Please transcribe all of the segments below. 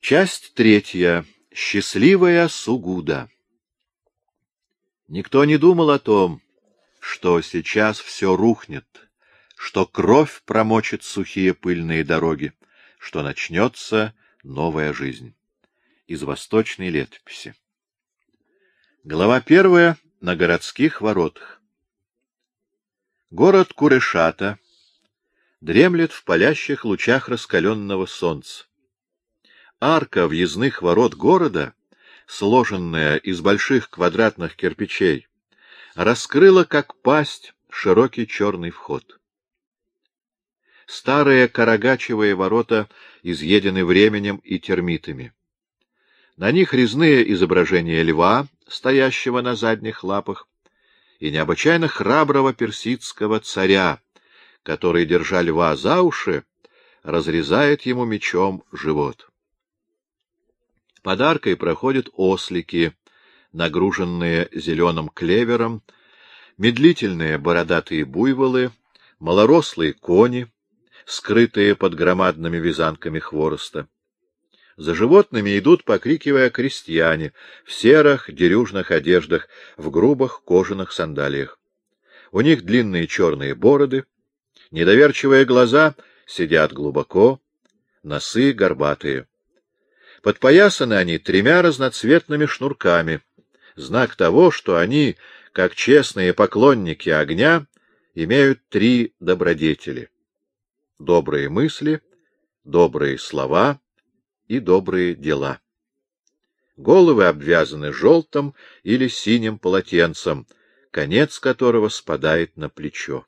Часть третья. Счастливая Сугуда. Никто не думал о том, что сейчас все рухнет, что кровь промочит сухие пыльные дороги, что начнется новая жизнь. Из восточной летописи. Глава первая на городских воротах. Город Курешата дремлет в палящих лучах раскаленного солнца. Арка въездных ворот города, сложенная из больших квадратных кирпичей, раскрыла, как пасть, широкий черный вход. Старые карагачевые ворота изъедены временем и термитами. На них резные изображения льва, стоящего на задних лапах, и необычайно храброго персидского царя, который, держа льва за уши, разрезает ему мечом живот. Подаркой проходят ослики, нагруженные зеленым клевером, медлительные бородатые буйволы, малорослые кони, скрытые под громадными вязанками хвороста. За животными идут, покрикивая, крестьяне в серых дерюжных одеждах, в грубых кожаных сандалиях. У них длинные черные бороды, недоверчивые глаза сидят глубоко, носы горбатые. Подпоясаны они тремя разноцветными шнурками, знак того, что они, как честные поклонники огня, имеют три добродетели — добрые мысли, добрые слова и добрые дела. Головы обвязаны желтым или синим полотенцем, конец которого спадает на плечо.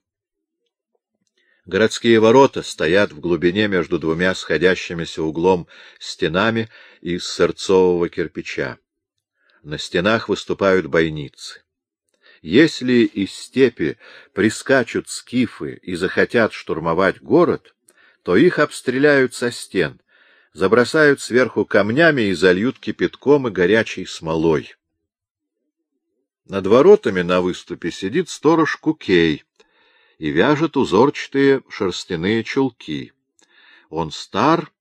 Городские ворота стоят в глубине между двумя сходящимися углом стенами из сырцового кирпича. На стенах выступают бойницы. Если из степи прискачут скифы и захотят штурмовать город, то их обстреляют со стен, забросают сверху камнями и зальют кипятком и горячей смолой. Над воротами на выступе сидит сторож Кукей и вяжет узорчатые шерстяные чулки. Он стар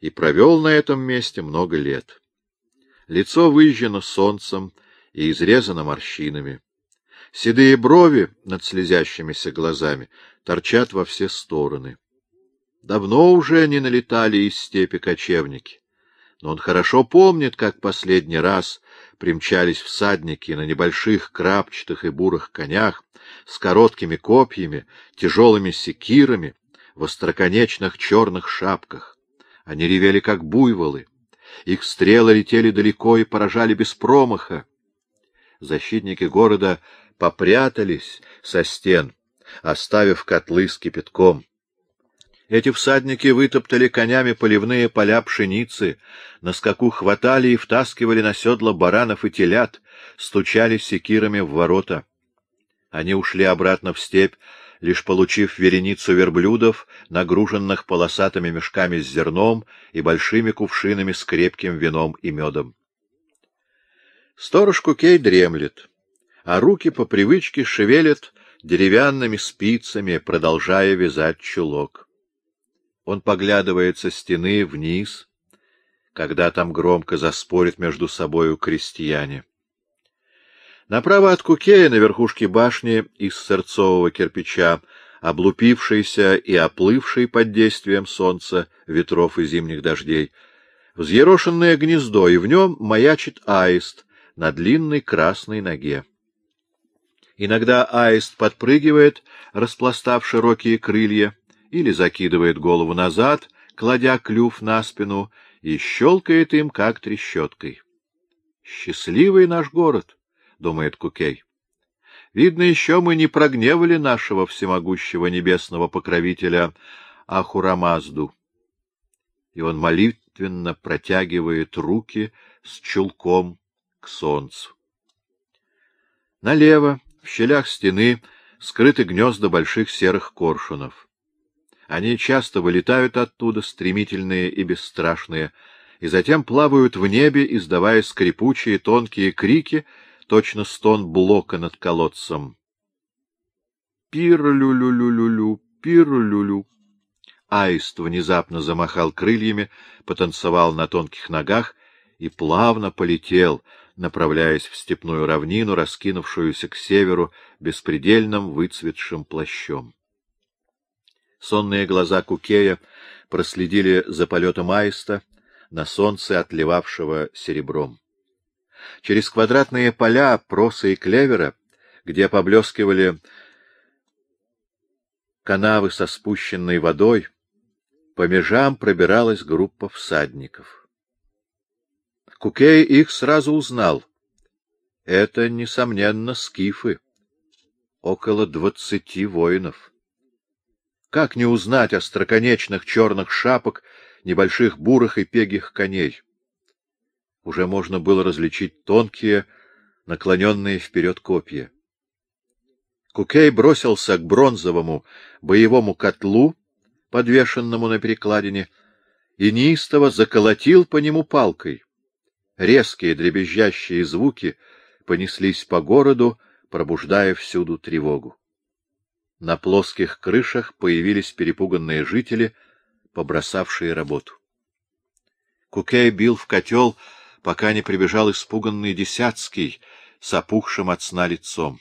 и провел на этом месте много лет. Лицо выжжено солнцем и изрезано морщинами. Седые брови над слезящимися глазами торчат во все стороны. Давно уже не налетали из степи кочевники, но он хорошо помнит, как последний раз примчались всадники на небольших крапчатых и бурых конях с короткими копьями, тяжелыми секирами, в остроконечных черных шапках. Они ревели, как буйволы. Их стрелы летели далеко и поражали без промаха. Защитники города попрятались со стен, оставив котлы с кипятком. Эти всадники вытоптали конями поливные поля пшеницы, на скаку хватали и втаскивали на седла баранов и телят, стучали секирами в ворота. Они ушли обратно в степь, лишь получив вереницу верблюдов, нагруженных полосатыми мешками с зерном и большими кувшинами с крепким вином и медом. Сторож Кукей дремлет, а руки по привычке шевелят деревянными спицами, продолжая вязать чулок. Он поглядывает со стены вниз, когда там громко заспорят между собою крестьяне. Направо от Кукея на верхушке башни из сырцового кирпича, облупившийся и оплывший под действием солнца, ветров и зимних дождей, взъерошенное гнездо, и в нем маячит аист на длинной красной ноге. Иногда аист подпрыгивает, распластав широкие крылья, или закидывает голову назад, кладя клюв на спину, и щелкает им, как трещоткой. «Счастливый наш город!» — думает Кукей. «Видно, еще мы не прогневали нашего всемогущего небесного покровителя Ахурамазду». И он молитвенно протягивает руки с чулком к солнцу. Налево, в щелях стены, скрыты гнезда больших серых коршунов. Они часто вылетают оттуда, стремительные и бесстрашные, и затем плавают в небе, издавая скрипучие тонкие крики, точно стон блока над колодцем. Пир-лю-лю-лю-лю-лю, пир-лю-лю. аист внезапно замахал крыльями, потанцевал на тонких ногах и плавно полетел, направляясь в степную равнину, раскинувшуюся к северу беспредельным выцветшим плащом. Сонные глаза Кукея проследили за полетом аиста на солнце, отливавшего серебром. Через квадратные поля проса и клевера, где поблескивали канавы со спущенной водой, по межам пробиралась группа всадников. Кукей их сразу узнал. Это, несомненно, скифы. Около двадцати воинов. Как не узнать остроконечных черных шапок, небольших бурых и пегих коней? Уже можно было различить тонкие, наклоненные вперед копья. Кукей бросился к бронзовому боевому котлу, подвешенному на перекладине, и неистово заколотил по нему палкой. Резкие дребезжащие звуки понеслись по городу, пробуждая всюду тревогу. На плоских крышах появились перепуганные жители, побросавшие работу. Кукей бил в котел, пока не прибежал испуганный Десятский с опухшим от сна лицом.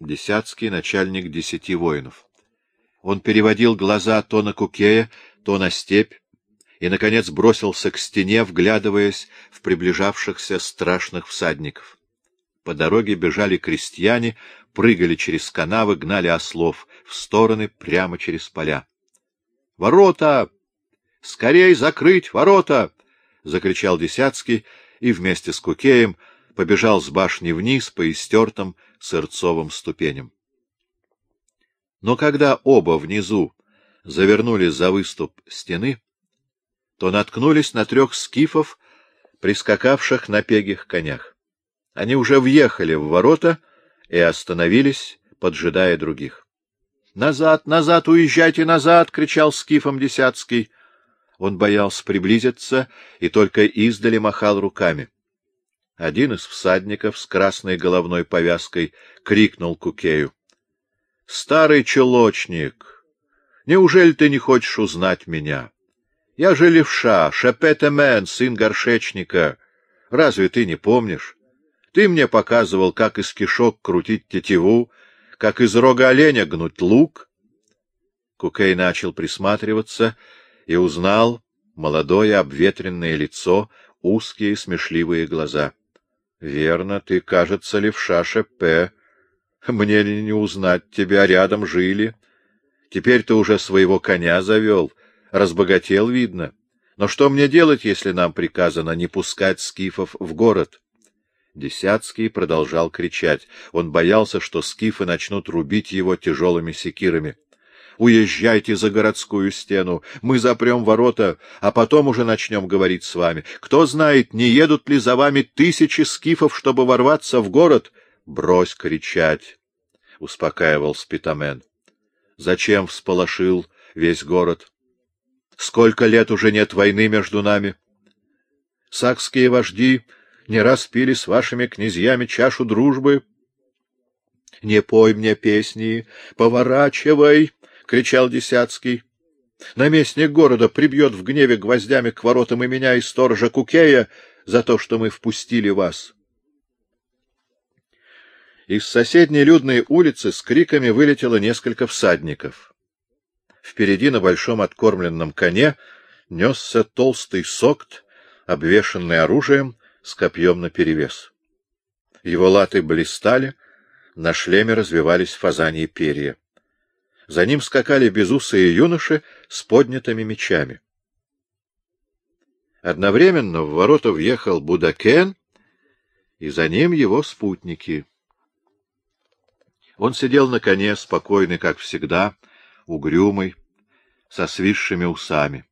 Десятский — начальник десяти воинов. Он переводил глаза то на Кукея, то на степь, и, наконец, бросился к стене, вглядываясь в приближавшихся страшных всадников. По дороге бежали крестьяне, прыгали через канавы, гнали ослов в стороны прямо через поля. — Ворота! Скорей закрыть ворота! — закричал Десяцкий и вместе с Кукеем побежал с башни вниз по истертым сырцовым ступеням. Но когда оба внизу завернули за выступ стены, то наткнулись на трех скифов, прискакавших на пегих конях. Они уже въехали в ворота и остановились, поджидая других. — Назад, назад, уезжайте назад! — кричал скифом Десятский. Он боялся приблизиться и только издали махал руками. Один из всадников с красной головной повязкой крикнул Кукею. — Старый челочник, неужели ты не хочешь узнать меня? Я же левша, Шепетемен, сын горшечника. Разве ты не помнишь? Ты мне показывал, как из кишок крутить тетиву, как из рога оленя гнуть лук. Кукей начал присматриваться и узнал молодое обветренное лицо, узкие смешливые глаза. — Верно, ты, кажется, левша Шепе. Мне ли не узнать тебя, рядом жили. Теперь ты уже своего коня завел — Разбогател, видно. Но что мне делать, если нам приказано не пускать скифов в город? Десятский продолжал кричать. Он боялся, что скифы начнут рубить его тяжелыми секирами. Уезжайте за городскую стену, мы запрем ворота, а потом уже начнем говорить с вами. Кто знает, не едут ли за вами тысячи скифов, чтобы ворваться в город? Брось кричать, — успокаивал Спитамен. Зачем всполошил весь город? Сколько лет уже нет войны между нами? Сакские вожди не раз пили с вашими князьями чашу дружбы. — Не пой мне песни, поворачивай! — кричал Десяцкий. — Наместник города прибьет в гневе гвоздями к воротам и меня, и сторожа Кукея, за то, что мы впустили вас. Из соседней людной улицы с криками вылетело несколько всадников. Впереди на большом откормленном коне несся толстый сокт, обвешанный оружием с копьем наперевес. Его латы блистали, на шлеме развивались фазаньи перья. За ним скакали безусые юноши с поднятыми мечами. Одновременно в ворота въехал Будакен, и за ним его спутники. Он сидел на коне, спокойный, как всегда, — угрюмый, со свисшими усами.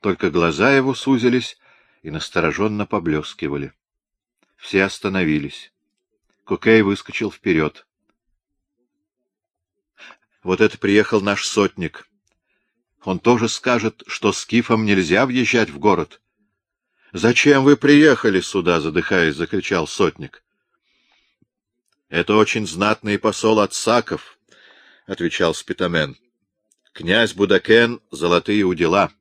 Только глаза его сузились и настороженно поблескивали. Все остановились. Кукей выскочил вперед. Вот это приехал наш сотник. Он тоже скажет, что скифам нельзя въезжать в город. — Зачем вы приехали сюда? — задыхаясь, закричал сотник. — Это очень знатный посол от Саков, — отвечал Спитамен. Князь Будакен — золотые удила.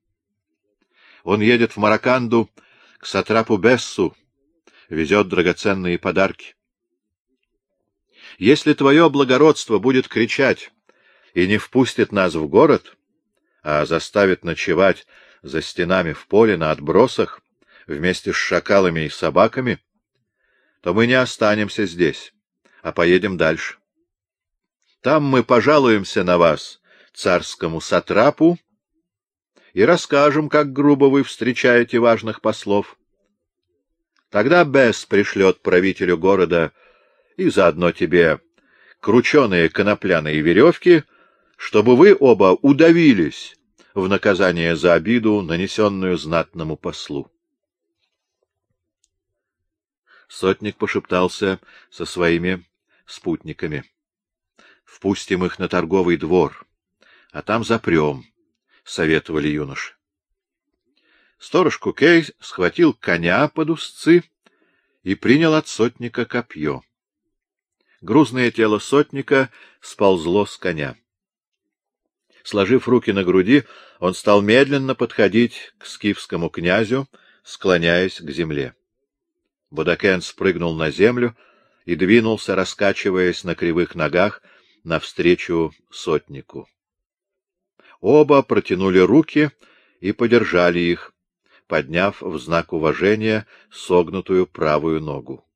Он едет в Мараканду к Сатрапу Бессу, везет драгоценные подарки. Если твое благородство будет кричать и не впустит нас в город, а заставит ночевать за стенами в поле на отбросах вместе с шакалами и собаками, то мы не останемся здесь, а поедем дальше. Там мы пожалуемся на вас, царскому сатрапу, и расскажем, как грубо вы встречаете важных послов. Тогда Бесс пришлет правителю города и заодно тебе крученые конопляные веревки, чтобы вы оба удавились в наказание за обиду, нанесенную знатному послу. Сотник пошептался со своими спутниками. — Впустим их на торговый двор, а там запрем, — советовали юноши. Сторож Кукей схватил коня под узцы и принял от сотника копье. Грузное тело сотника сползло с коня. Сложив руки на груди, он стал медленно подходить к скифскому князю, склоняясь к земле. Будакен спрыгнул на землю и двинулся, раскачиваясь на кривых ногах, навстречу сотнику. Оба протянули руки и подержали их, подняв в знак уважения согнутую правую ногу.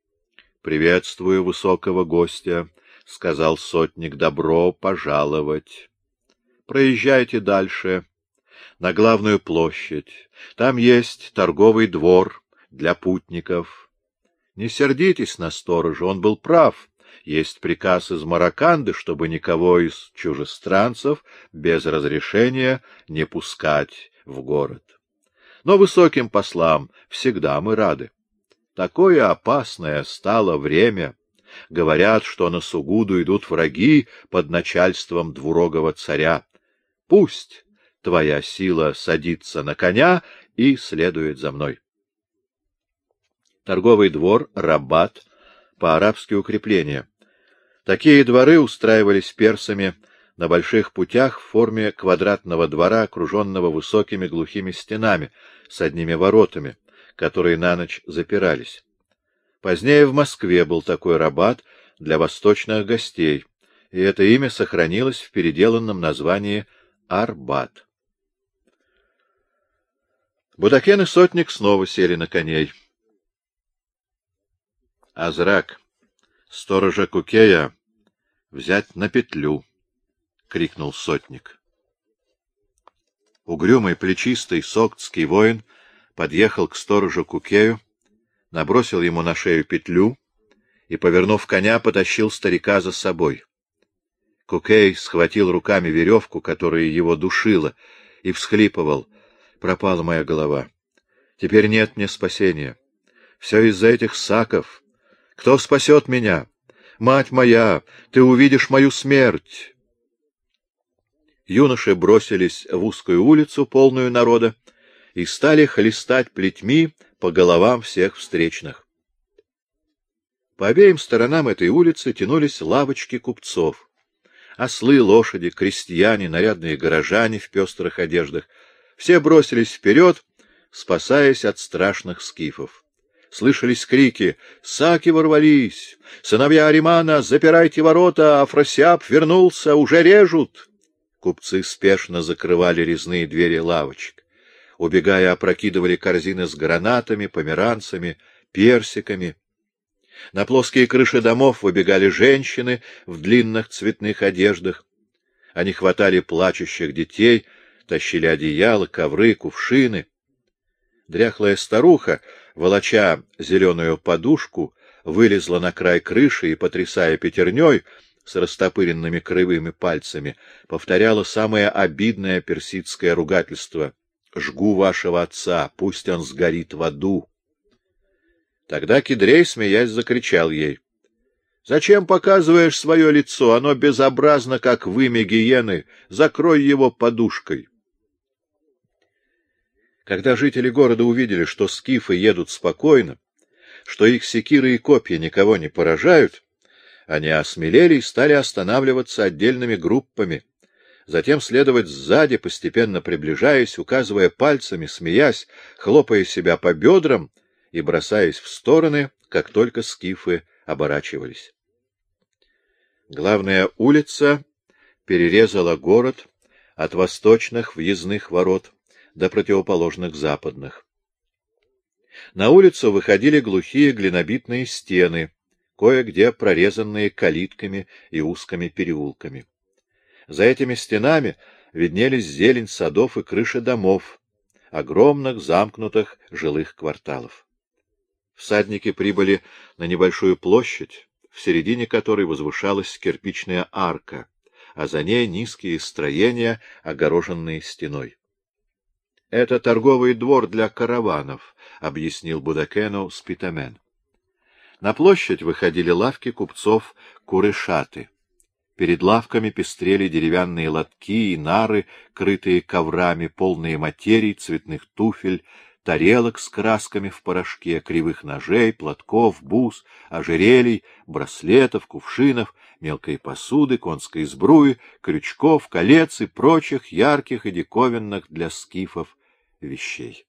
— Приветствую высокого гостя, — сказал сотник, — добро пожаловать. Проезжайте дальше, на главную площадь. Там есть торговый двор для путников. Не сердитесь на сторожа, он был прав. Есть приказ из Мараканды, чтобы никого из чужестранцев без разрешения не пускать в город. Но высоким послам всегда мы рады. Такое опасное стало время. Говорят, что на Сугуду идут враги под начальством двурогого царя. Пусть твоя сила садится на коня и следует за мной. Торговый двор, рабат, по-арабски укрепление. Такие дворы устраивались персами на больших путях в форме квадратного двора, окруженного высокими глухими стенами с одними воротами, которые на ночь запирались. Позднее в Москве был такой рабат для восточных гостей, и это имя сохранилось в переделанном названии Арбат. Будакен и сотник снова сели на коней. Азрак, сторожа Кукея, взять на петлю, — крикнул сотник. Угрюмый, плечистый, соктский воин подъехал к сторожу Кукею, набросил ему на шею петлю и, повернув коня, потащил старика за собой. Кукей схватил руками веревку, которая его душила, и всхлипывал. Пропала моя голова. Теперь нет мне спасения. Все из-за этих саков. Кто спасет меня? Мать моя, ты увидишь мою смерть. Юноши бросились в узкую улицу, полную народа, и стали хлестать плетьми по головам всех встречных. По обеим сторонам этой улицы тянулись лавочки купцов. Ослы, лошади, крестьяне, нарядные горожане в пестрых одеждах — все бросились вперед, спасаясь от страшных скифов. Слышались крики «Саки ворвались! Сыновья Аримана, запирайте ворота! Афросиаб вернулся! Уже режут!» Купцы спешно закрывали резные двери лавочек. Убегая, опрокидывали корзины с гранатами, померанцами, персиками. На плоские крыши домов выбегали женщины в длинных цветных одеждах. Они хватали плачущих детей, тащили одеяла, ковры, кувшины. Дряхлая старуха, волоча зеленую подушку, вылезла на край крыши и, потрясая пятерней с растопыренными кривыми пальцами, повторяла самое обидное персидское ругательство — «Жгу вашего отца, пусть он сгорит в аду». Тогда Кедрей, смеясь, закричал ей. — Зачем показываешь свое лицо? Оно безобразно, как вымя гиены. Закрой его подушкой. Когда жители города увидели, что скифы едут спокойно, что их секиры и копья никого не поражают, они осмелели и стали останавливаться отдельными группами, затем следовать сзади, постепенно приближаясь, указывая пальцами, смеясь, хлопая себя по бедрам и бросаясь в стороны, как только скифы оборачивались. Главная улица перерезала город от восточных въездных ворот до противоположных западных. На улицу выходили глухие глинобитные стены, кое-где прорезанные калитками и узкими переулками. За этими стенами виднелись зелень садов и крыши домов, огромных замкнутых жилых кварталов. Всадники прибыли на небольшую площадь, в середине которой возвышалась кирпичная арка, а за ней низкие строения, огороженные стеной. — Это торговый двор для караванов, — объяснил Будакену Спитамен. На площадь выходили лавки купцов Курышаты. Перед лавками пестрели деревянные лотки и нары, крытые коврами, полные материй, цветных туфель, тарелок с красками в порошке, кривых ножей, платков, бус, ожерелий, браслетов, кувшинов, мелкой посуды, конской сбруи, крючков, колец и прочих ярких и диковинных для скифов вещей.